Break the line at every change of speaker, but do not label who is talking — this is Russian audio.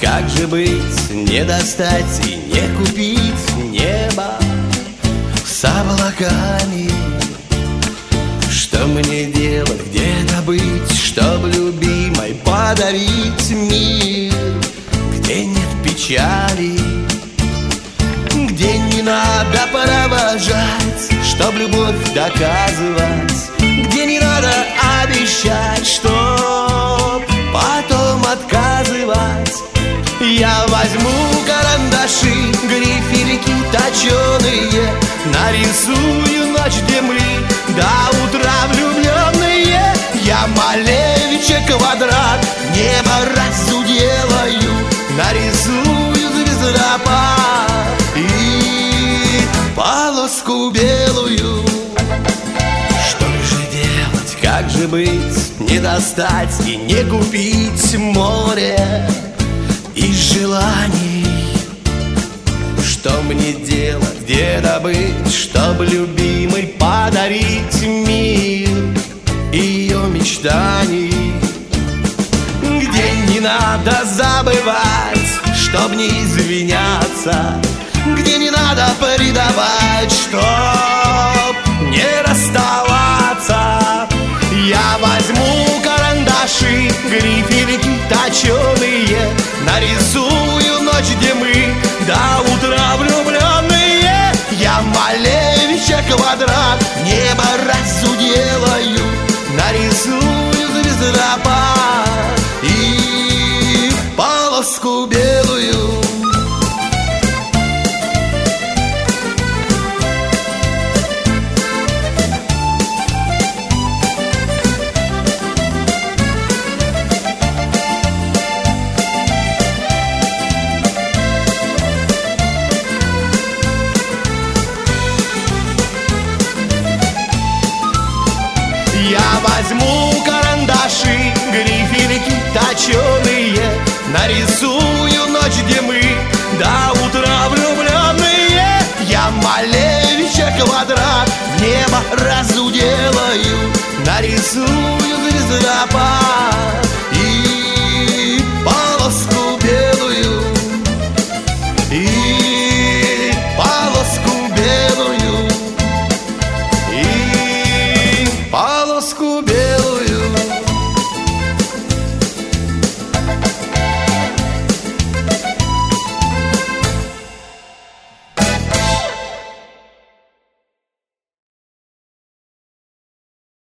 Как же быть, не достать и не купить небо С облаками. Что мне делать, где добыть Чтоб любимой подарить мир Где нет печали Где не надо провожать. Чтоб любовь доказывать Где не надо обещать Чтоб возьму карандаши, грифельки точеные Нарисую ночь, мы до утра влюбленные. Я Малевича квадрат, небо разу делаю Нарисую звездопад и полоску белую. Что же делать, как же быть, не достать и не купить море из желаний. Что мне делать, где добыть, чтоб любимый подарить мир ее мечтаний? Где не надо забывать, чтоб не извиняться? Где не надо предавать, чтоб квадрат, небо разу делаю Нарисую возьму карандаши, грифельки точеные, нарисую ночь, где мы до утра влюбленные. Я Малевича квадрат в небо разуделаю, нарисую звездопад и полоску белую. И